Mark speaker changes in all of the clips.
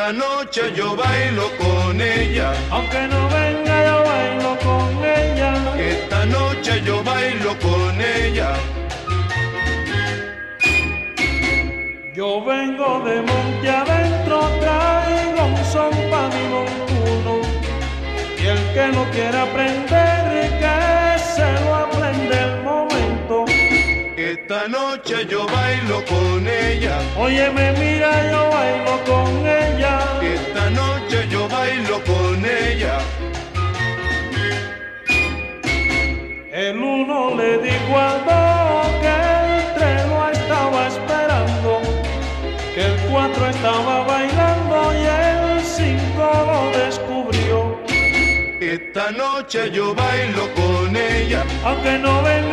Speaker 1: Esta noche yo bailo con ella.
Speaker 2: Aunque no venga yo bailo con ella.
Speaker 1: Esta noche yo bailo con ella.
Speaker 2: Yo vengo de monte adentro, traigo un son pa' mi montuno. Y el que no quiera aprender, que se lo aprende el momento.
Speaker 1: Esta noche yo bailo con ella.
Speaker 2: Oye, me mira, yo bailo con
Speaker 1: con ella.
Speaker 2: El uno le dijo al dos que el tres lo estaba esperando, que el cuatro estaba bailando y el cinco lo descubrió.
Speaker 1: Esta noche yo bailo con ella.
Speaker 2: Aunque no venga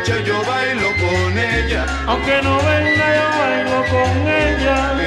Speaker 1: noche yo bailo con ella.
Speaker 2: Aunque no venga
Speaker 1: yo bailo con ella.